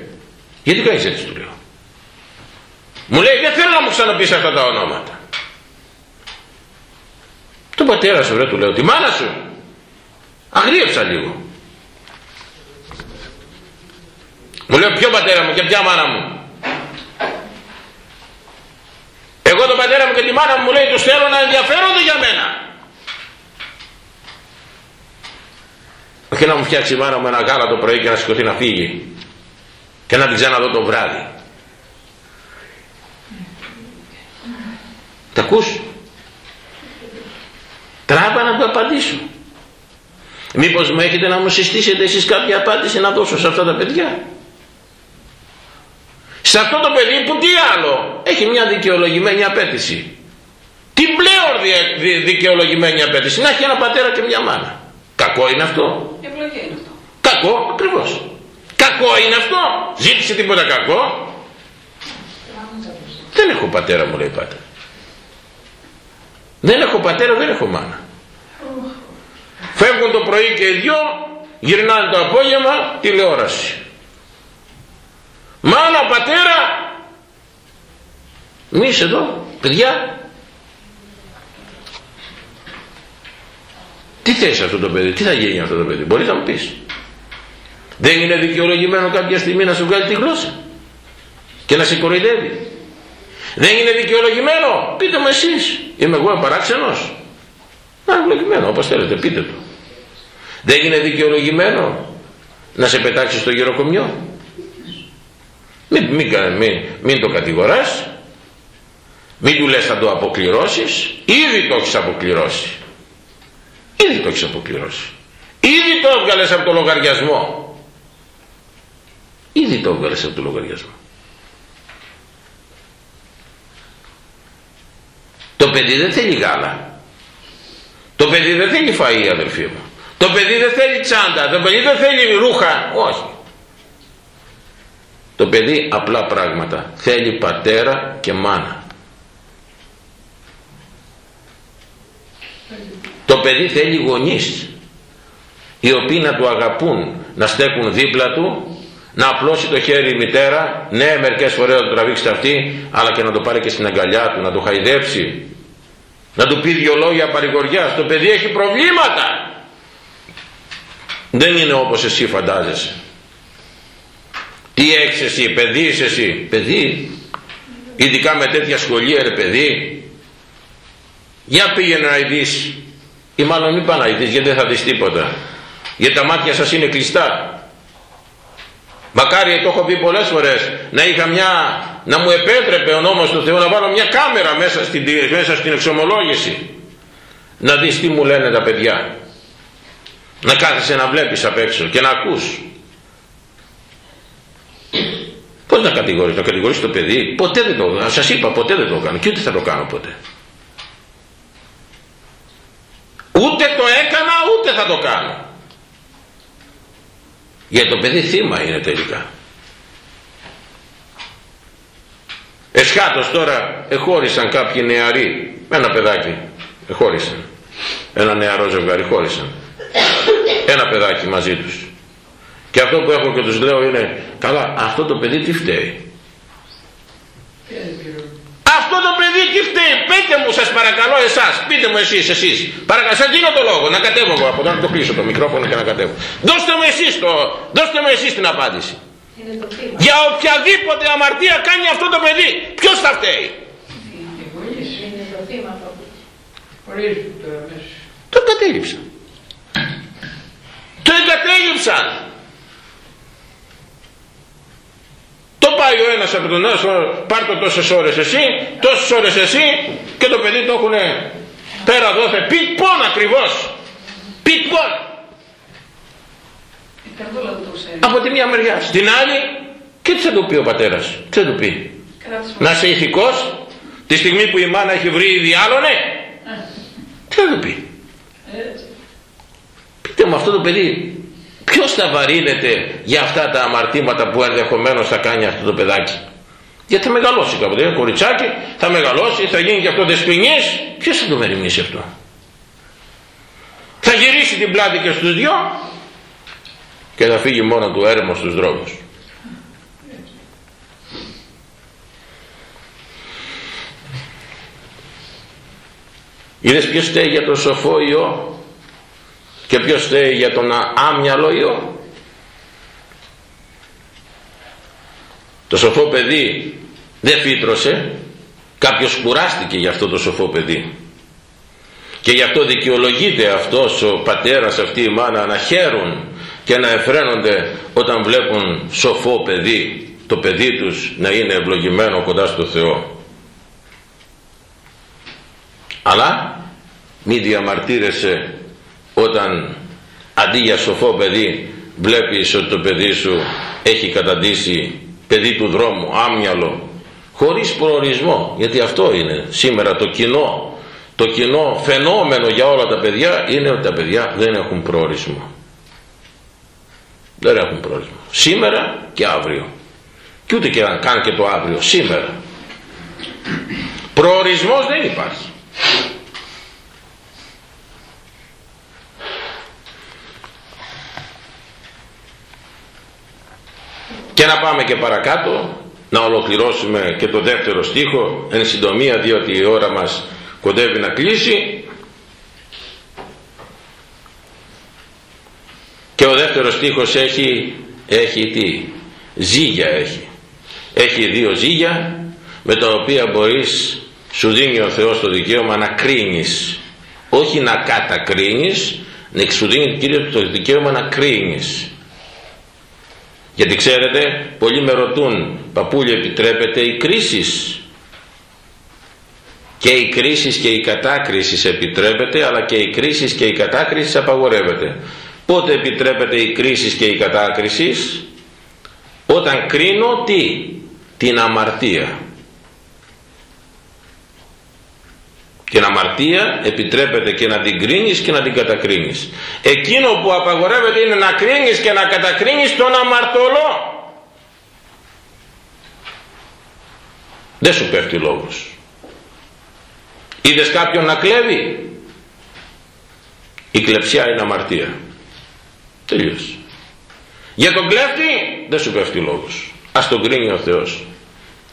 Γιατί κάνεις έτσι του λέω. Μου λέει δεν θέλω να μου ξαναπείς αυτά τα ονόματα. Τον πατέρα σου βρε του λέω τη μάνα σου. Αγρίεψα λίγο. Μου λέει ποιο πατέρα μου και ποια μάνα μου; Εγώ τον πατέρα μου και τη μάνα μου μου λέει τους θέλω να ενδιαφέρονται για μένα. Όχι να μου φτιάξει η μάνα μου ένα γάλα το πρωί και να σηκωθεί να φύγει και να την ξαναδώ το βράδυ. Τα ακούς; Τράβα να το απαντήσω. Μήπως μου έχετε να μου συστήσετε εσείς κάποια απάντηση να δώσω σε αυτά τα παιδιά; Σε αυτό το παιδί που τι άλλο; Έχει μια δικαιολογημένη απέτηση. Τι πλέον δικαιολογημένη απέτηση. Να έχει ένα πατέρα και μια μάνα. Κακό είναι αυτό; Ευλογία είναι αυτό. Κακό ακριβώς. Κακό είναι αυτό; Ζήτησε τίποτα κακό; Δεν έχω πατέρα μου λέει πάτερ. Δεν έχω πατέρα, δεν έχω μάνα. Φεύγουν το πρωί και οι δυο, γυρνάνε το απόγευμα, τηλεόραση. Μάνα, πατέρα, μη εδώ, παιδιά. Τι θες αυτό το παιδί, τι θα γίνει αυτό το παιδί, μπορείς να μου πεις. Δεν είναι δικαιολογημένο κάποια στιγμή να σου βγάλει τη γλώσσα και να σε κοροϊδεύει. Δεν είναι δικαιολογημένο. Πείτε μου εσείς. Είμαι εγώ απαράξενος. Να δικαιολογημένο όπως θέλετε πείτε το. Δεν είναι δικαιολογημένο να σε πετάξεις στο γεροκομιό. Μην, μην, μην, μην το κατηγοράς. Μην του λες θα το αποκληρώσεις. Ήδη το έχεις αποκληρώσει. Ήδη το έχεις αποκληρώσει. Ήδη το έβγαλες από το λογαριασμό. Ήδη το έβγαλες από το λογαριασμό. Το παιδί δεν θέλει γάλα. Το παιδί δεν θέλει φαΐ αδελφοί μου. Το παιδί δεν θέλει τσάντα. Το παιδί δεν θέλει ρούχα. Όχι. Το παιδί απλά πράγματα. Θέλει πατέρα και μάνα. Το παιδί θέλει γονείς οι οποίοι να του αγαπούν, να στέκουν δίπλα του, να απλώσει το χέρι η μητέρα, ναι μερικές φορές να το τραβήξει αυτή, αλλά και να το πάρει και στην αγκαλιά του, να το χαϊδέψει, να του πει δυο λόγια παρηγοριάς. Το παιδί έχει προβλήματα. Δεν είναι όπως εσύ φαντάζεσαι. Τι έχεις εσύ, παιδί είσαι εσύ. Παιδί, ειδικά με τέτοια σχολεία ρε παιδί. Για πήγαινε να ειδείς ή μάλλον μην πάει να ειδείς γιατί δεν θα δεις τίποτα. Γιατί τα μάτια σας είναι κλειστά. Μακάρι το έχω πει πολλές φορές να είχα μια, να μου επέτρεπε ο νόμος του Θεού να βάλω μια κάμερα μέσα στην, μέσα στην εξομολόγηση να δεις τι μου λένε τα παιδιά να κάθεσαι να βλέπεις απ' έξω και να ακούς πως να κατηγορείς να κατηγορείς το παιδί; Ποτέ δεν το σας είπα ποτέ δεν το κάνω και ούτε θα το κάνω ποτέ. Ούτε το έκανα ούτε θα το κάνω. Γιατί το παιδί θύμα είναι τελικά. Εσχάτως τώρα εχώρισαν κάποιοι νεαροί. Ένα παιδάκι εχώρισαν. Ένα νεαρό ζευγάρι χώρισαν. Ένα παιδάκι μαζί τους. Και αυτό που έχω και τους λέω είναι καλά αυτό το παιδί τι φταίει; Αυτό το παιδί τι φταίει; Πείτε μου σας παρακαλώ εσάς πείτε μου εσείς εσείς παρακαλώ σας δίνω το λόγο να κατέβω εγώ από εδώ να το κλείσω το μικρόφωνο και να κατέβω δώστε μου εσείς το δώστε μου εσείς την απάντηση Είναι Είναι το θύμα. Για οποιαδήποτε αμαρτία κάνει αυτό το παιδί. Ποιος θα φταίει; Είναι το θύμα αυτό που Χωρίς τώρα μέσα. Το εγκατέλειψαν. Το εγκατέλειψαν. Το πάει ο ένας από τον άλλο, πάρ το τόσες ώρες εσύ, τόσες ώρες εσύ και το παιδί το έχουν πέρα δόθε. Πιτ πον ακριβώς. Πιτ πον. Η καρδούλα του το ξέρει. Από τη μία μεριά. Στην άλλη, και τι θα του πει ο πατέρας. Τι θα του πει; Κατά τις Να είσαι ηθικός, τη στιγμή που η μάνα έχει βρει ήδη άλλον, ναι. Τι θα του πει; Έτσι. Πείτε μου αυτό το παιδί ποιος θα βαρύνεται για αυτά τα αμαρτήματα που ενδεχομένως θα κάνει αυτό το παιδάκι; Γιατί θα μεγαλώσει κάποτε, ένα κοριτσάκι, θα μεγαλώσει, θα γίνει και αυτό δεσποινής. Ποιος θα το μεριμνήσει αυτό; Θα γυρίσει την πλάτη και στους δυο και θα φύγει μόνο του έρεμο στους δρόμους. Είδες ποιος φταίει για τον σοφό ιό; Και ποιος φταίει για τον άμυαλο ιό; Το σοφό παιδί δεν φύτρωσε, κάποιος κουράστηκε για αυτό το σοφό παιδί. Και γι' αυτό δικαιολογείται αυτός ο πατέρας, αυτή η μάνα να χαίρουν και να εφραίνονται όταν βλέπουν σοφό παιδί, το παιδί τους να είναι ευλογημένο κοντά στο Θεό. Αλλά μη διαμαρτύρεσαι όταν αντί για σοφό παιδί βλέπεις ότι το παιδί σου έχει καταντήσει παιδί του δρόμου, άμυαλο, χωρίς προορισμό, γιατί αυτό είναι σήμερα το κοινό, το κοινό φαινόμενο για όλα τα παιδιά είναι ότι τα παιδιά δεν έχουν προορισμό. Δεν έχουν προορισμό. Σήμερα και αύριο. Και ούτε και αν καν και το αύριο, σήμερα. Προορισμός δεν υπάρχει. Και να πάμε και παρακάτω, να ολοκληρώσουμε και το δεύτερο στίχο, εν συντομία διότι η ώρα μας κοντεύει να κλείσει. Και ο δεύτερος στίχος έχει, έχει τι, ζύγια έχει. Έχει δύο ζύγια με τα οποία μπορείς, σου δίνει ο Θεός το δικαίωμα να κρίνεις. Όχι να κατακρίνεις, να σου δίνει Κύριος το δικαίωμα να κρίνεις. Γιατί ξέρετε, πολλοί με ρωτούν, παππούλια επιτρέπεται η κρίσης; Και η κρίσης και η κατάκριση επιτρέπεται, αλλά και η κρίσης και η κατάκριση απαγορεύεται. Πότε επιτρέπεται η κρίσης και η κατάκριση, όταν κρίνω τι, την αμαρτία. Την αμαρτία επιτρέπεται και να την κρίνεις και να την κατακρίνεις. Εκείνο που απαγορεύεται είναι να κρίνεις και να κατακρίνεις τον αμαρτωλό. Δεν σου πέφτει λόγος. Είδες κάποιον να κλέβει; Η κλεψιά είναι αμαρτία. Τελείωσε. Για τον κλέφτη δεν σου πέφτει λόγος. Ας τον κρίνει ο Θεός.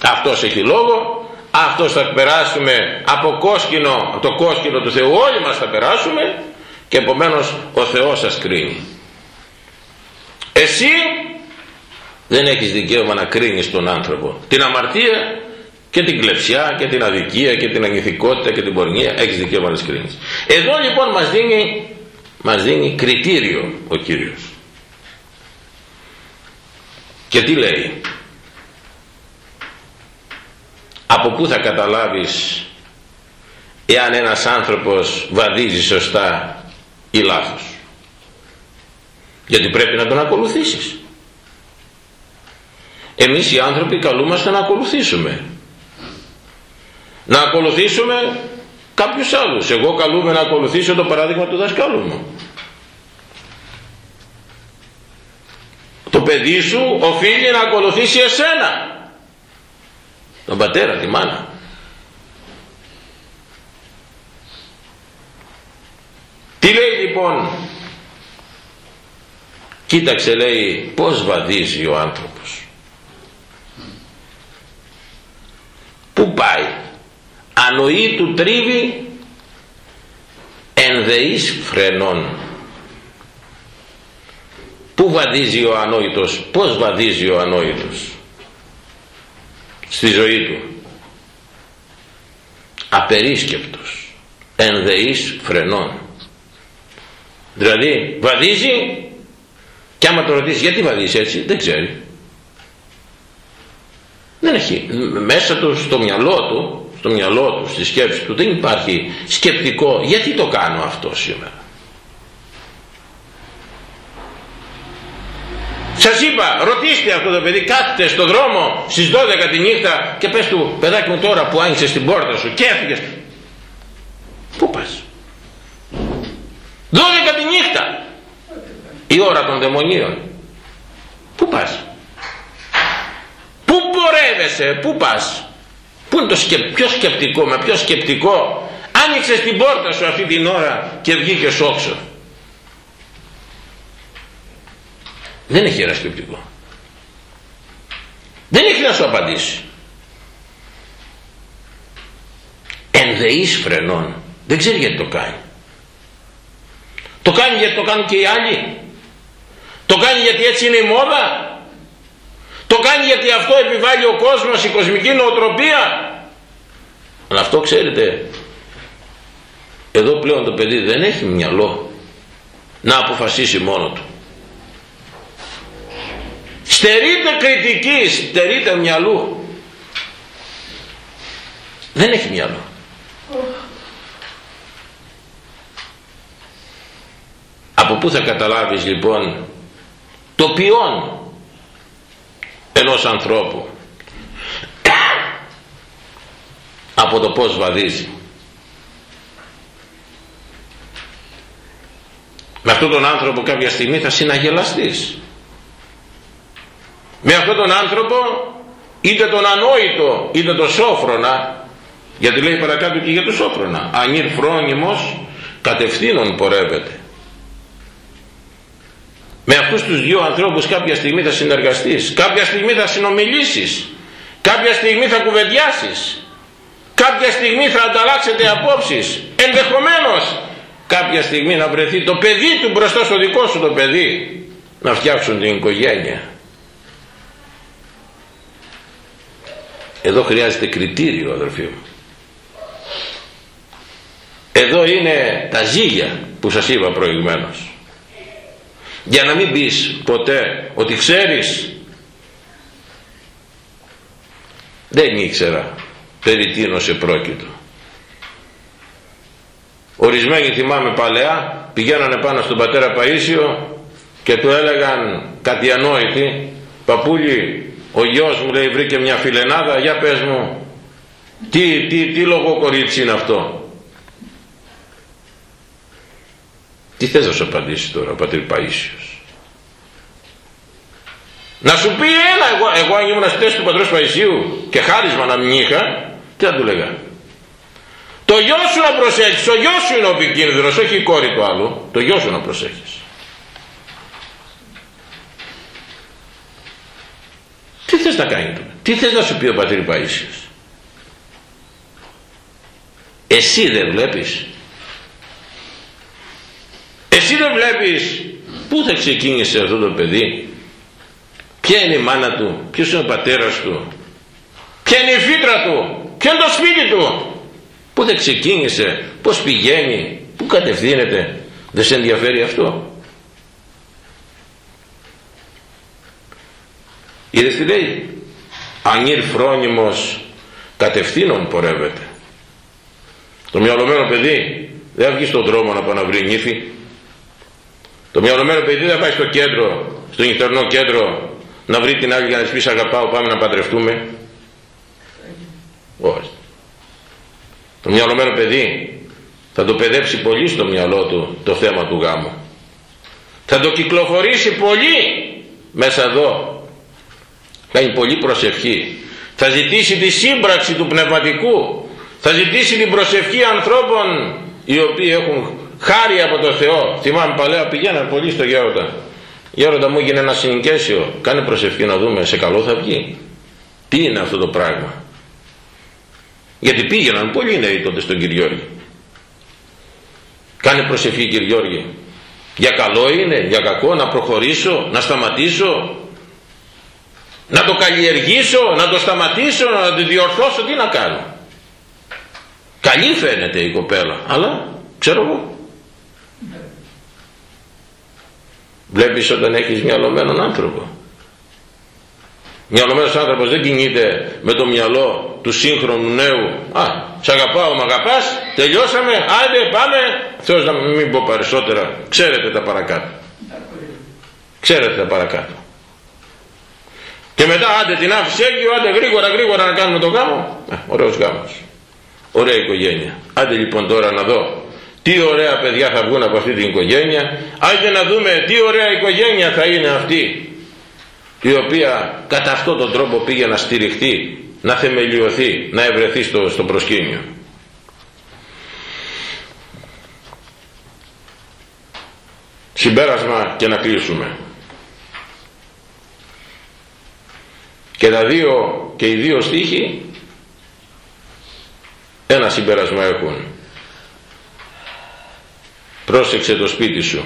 Αυτός έχει λόγο αυτός θα περάσουμε από κόσκινο, από το κόσκινο του Θεού. Όλοι μας θα περάσουμε και επομένως ο Θεός σας κρίνει. Εσύ δεν έχεις δικαίωμα να κρίνεις τον άνθρωπο. Την αμαρτία και την κλεψιά και την αδικία και την ανηθικότητα και την πορνεία έχεις δικαίωμα να τις κρίνεις. Εδώ λοιπόν μας δίνει, μας δίνει κριτήριο ο Κύριος. Και τι λέει; Από πού θα καταλάβεις εάν ένας άνθρωπος βαδίζει σωστά ή λάθος; Γιατί πρέπει να τον ακολουθήσεις. Εμείς οι άνθρωποι καλούμαστε να ακολουθήσουμε. Να ακολουθήσουμε κάποιους άλλους. Εγώ καλούμε να ακολουθήσω το παράδειγμα του δασκάλου μου. Το παιδί σου οφείλει να ακολουθήσει εσένα τον πατέρα, τη μάνα. Τι λέει λοιπόν, κοίταξε λέει πως βαδίζει ο άνθρωπος. Πού πάει, ανοή του τρίβει ενδεής φρενών. Πού βαδίζει ο ανόητος, πώς βαδίζει ο ανόητος; Στη ζωή του. Απερίσκεπτος, ενδεής φρενών. Δηλαδή βαδίζει και άμα το ρωτήσεις γιατί βαδίζει έτσι; Δεν ξέρει. Δεν έχει. Μέσα του στο μυαλό του, στο μυαλό του, στη σκέψη του δεν υπάρχει σκεπτικό γιατί το κάνω αυτό σήμερα; Σας είπα, ρωτήστε αυτό το παιδί, κάθεται στο δρόμο στις 12 τη νύχτα και πες του, παιδάκι μου τώρα που άνοιξες την πόρτα σου και έφυγες. Πού πας; 12 τη νύχτα. Η ώρα των δαιμονίων. Πού πας; Πού πορεύεσαι, πού πας; Πού είναι το σκε... πιο σκεπτικό, με πιο σκεπτικό. Άνοιξες την πόρτα σου αυτή την ώρα και βγήκες όξω. Δεν έχει ένα σκεπτικό. Δεν έχει να σου απαντήσει. Ενδεής φρενών. Δεν ξέρει γιατί το κάνει. Το κάνει γιατί το κάνουν και οι άλλοι. Το κάνει γιατί έτσι είναι η μόδα. Το κάνει γιατί αυτό επιβάλλει ο κόσμος, η κοσμική νοοτροπία. Αλλά αυτό ξέρετε, εδώ πλέον το παιδί δεν έχει μυαλό να αποφασίσει μόνο του. Στερείται κριτικής, στερείται μυαλού. Δεν έχει μυαλό. Από πού θα καταλάβεις λοιπόν το ποιόν ενός ανθρώπου; Από το πως βαδίζει. Με αυτόν τον άνθρωπο κάποια στιγμή θα συναγελαστείς με αυτόν τον άνθρωπο είτε τον ανόητο είτε τον σόφρονα γιατί λέει παρακάτω και για τον σόφρονα ανήρ φρόνιμος κατευθύνων πορεύεται με αυτούς τους δύο ανθρώπους κάποια στιγμή θα συνεργαστείς κάποια στιγμή θα συνομιλήσεις κάποια στιγμή θα κουβεντιάσεις κάποια στιγμή θα ανταλλάξετε απόψεις ενδεχομένως κάποια στιγμή να βρεθεί το παιδί του μπροστά στο δικό σου το παιδί να φτιάξουν την οικογένεια Εδώ χρειάζεται κριτήριο αδερφοί μου. Εδώ είναι τα ζύγια που σας είπα προηγουμένως. Για να μην πεις ποτέ ότι ξέρεις δεν ήξερα περί τίνος επρόκειτο. Ορισμένοι θυμάμαι παλαιά πηγαίνανε πάνω στον πατέρα Παΐσιο και του έλεγαν κάτι ανόητοι παππούλι ο γιος μου λέει βρήκε μια φιλενάδα για πες μου. Τι, τι, τι λόγο κορίτσι είναι αυτό; Τι θες να σου απαντήσει τώρα ο πατήρ Παΐσιος; Να σου πει ένα εγώ, εγώ αν ήμουν στη του πατρός Παϊσίου και χάρισμα να μην είχα τι θα του λέγα; Το γιο σου να προσέχεις ο γιος σου είναι ο επικίνδυνος όχι η κόρη του άλλου. Το γιο σου να προσέχεις Τι θες να κάνει τώρα; Τι θες να σου πει ο πατήρ Παΐσιος; Εσύ δεν βλέπεις; Εσύ δεν βλέπεις; Πού θα ξεκίνησε αυτό το παιδί; Ποια είναι η μάνα του; Ποιος είναι ο πατέρας του; Ποια είναι η φύτρα του; Ποιο είναι το σπίτι του; Πού θα ξεκίνησε; Πώς πηγαίνει; Πού κατευθύνεται; Δεν σε ενδιαφέρει αυτό; Είδες τι λέει; Ανήρ φρόνιμος κατευθύνων πορεύεται. Το μυαλωμένο παιδί δεν θα βγει στον δρόμο να πάει να βρει νύφη. Το μυαλωμένο παιδί δεν θα πάει στο κέντρο, στο νυχτερινό κέντρο να βρει την άλλη για να της πεις αγαπάω πάμε να παντρευτούμε. Όχι. Το μυαλωμένο παιδί θα το παιδέψει πολύ στο μυαλό του το θέμα του γάμου. Θα το κυκλοφορήσει πολύ μέσα εδώ κάνει πολύ προσευχή. Θα ζητήσει τη σύμπραξη του πνευματικού. Θα ζητήσει την προσευχή ανθρώπων οι οποίοι έχουν χάρη από το Θεό. Θυμάμαι παλαιά πηγαίναν πολύ στο Γέροντα. Γέροντα μου έγινε ένα συνοικέσιο. Κάνε προσευχή να δούμε σε καλό θα βγει. Τι είναι αυτό το πράγμα. Γιατί πήγαιναν πολλοί νέοι τότε στον Κυριώργη κάνε προσευχή Κυριώργη Για καλό είναι, για κακό, να προχωρήσω, να σταματήσω, να το καλλιεργήσω, να το σταματήσω, να το διορθώσω, τι να κάνω. Καλή φαίνεται η κοπέλα, αλλά ξέρω εγώ. Βλέπεις όταν έχεις μυαλωμένον άνθρωπο. Μυαλωμένος άνθρωπος δεν κινείται με το μυαλό του σύγχρονου νέου. Α, σ' αγαπάω, μ' αγαπάς, τελειώσαμε, άντε πάμε. Θεός να μην πω περισσότερα, ξέρετε τα παρακάτω. Ξέρετε τα παρακάτω. Και μετά άντε την άφησε έγκυο, άντε γρήγορα γρήγορα να κάνουμε το γάμο. Ε, ωραίος γάμος. Ωραία οικογένεια. Άντε λοιπόν τώρα να δω τι ωραία παιδιά θα βγουν από αυτή την οικογένεια. Άντε να δούμε τι ωραία οικογένεια θα είναι αυτή η οποία κατά αυτόν τον τρόπο πήγε να στηριχτεί, να θεμελιωθεί, να ευρεθεί στο, στο προσκήνιο. Συμπέρασμα και να κλείσουμε. Και τα δύο και οι δύο στίχοι ένα συμπέρασμα έχουν. Πρόσεξε το σπίτι σου.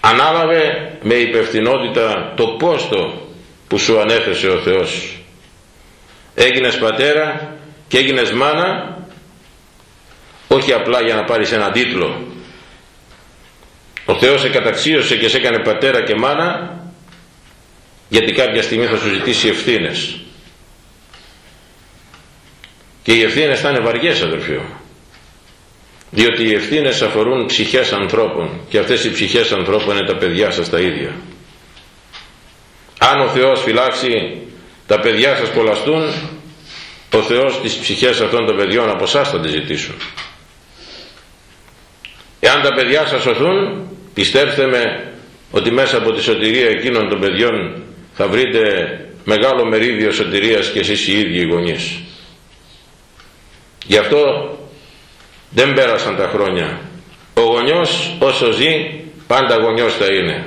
Ανάλαβε με υπευθυνότητα το πόστο που σου ανέθεσε ο Θεός. Έγινες πατέρα και έγινες μάνα όχι απλά για να πάρεις έναν τίτλο. Ο Θεός σε καταξίωσε και σε έκανε πατέρα και μάνα γιατί κάποια στιγμή θα σου ζητήσει ευθύνες. Και οι ευθύνες θα είναι βαριές αδερφοί μου. Διότι οι ευθύνες αφορούν ψυχές ανθρώπων και αυτές οι ψυχές ανθρώπων είναι τα παιδιά σας τα ίδια. Αν ο Θεός φυλάξει τα παιδιά σας πολλαστούν ο Θεός τις ψυχές αυτών των παιδιών από εσάς θα τις ζητήσουν. Εάν τα παιδιά σας σωθούν πιστέψτε με ότι μέσα από τη σωτηρία εκείνων των παιδιών θα βρείτε μεγάλο μερίδιο σωτηρίας και εσείς οι ίδιοι οι γονείς. Γι' αυτό δεν πέρασαν τα χρόνια. Ο γονιός όσο ζει πάντα γονιός θα είναι.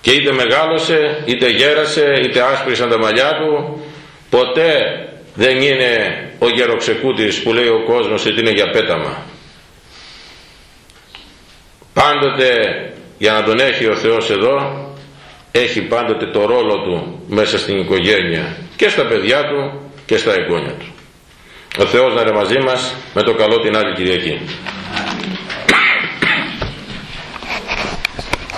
Και είτε μεγάλωσε είτε γέρασε είτε άσπρισαν τα μαλλιά του ποτέ δεν είναι ο γεροξεκούτης που λέει ο κόσμος ότι είναι για πέταμα. Πάντοτε για να τον έχει ο Θεός εδώ έχει πάντοτε το ρόλο του μέσα στην οικογένεια και στα παιδιά του και στα εγγόνια του ο Θεός να είναι μαζί μας με το καλό την άλλη Κυριακή.